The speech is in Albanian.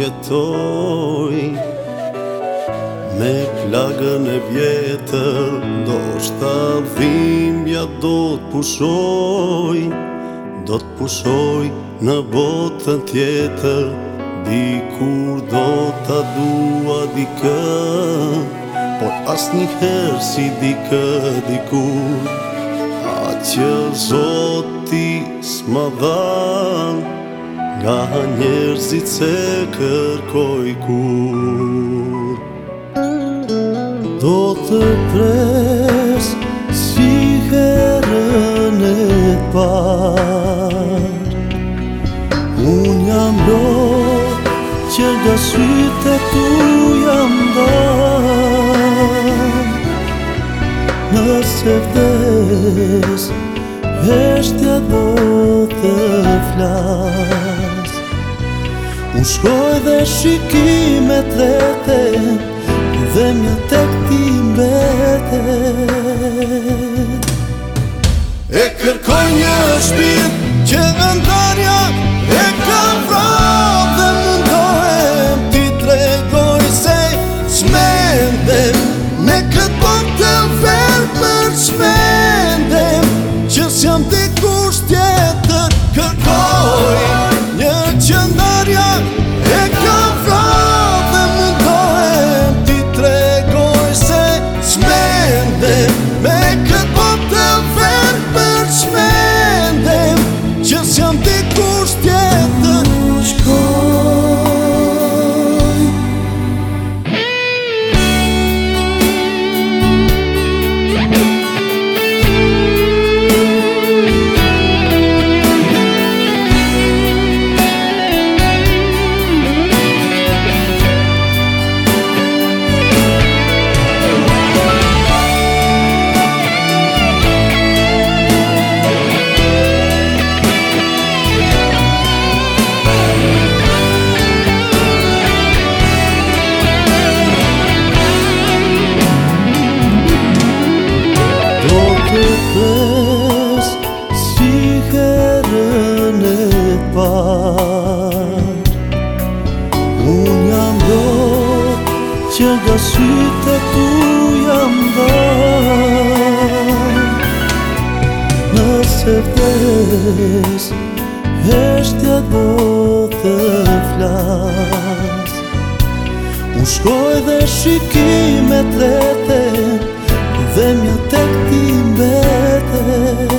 jetoj Me plagën e vjetër Do shta dhimja do të pushoj Do të pushoj në botën tjetër Dikur do të dua dikë Por asë një herë si dikë dikur A që zoti s'ma dhalë Nga njerëzit se kërkoj kur Do të pres si herën e parë U shkoj dhe shikimet dhe te Dhe një te këti mbete E kërkoj një shpirë që vendoj parë Unë jam do që nga syte tu jam do Nëse vdes, heshtja do të flas U shkoj dhe shikime të rete Dhe mja tek ti mbetet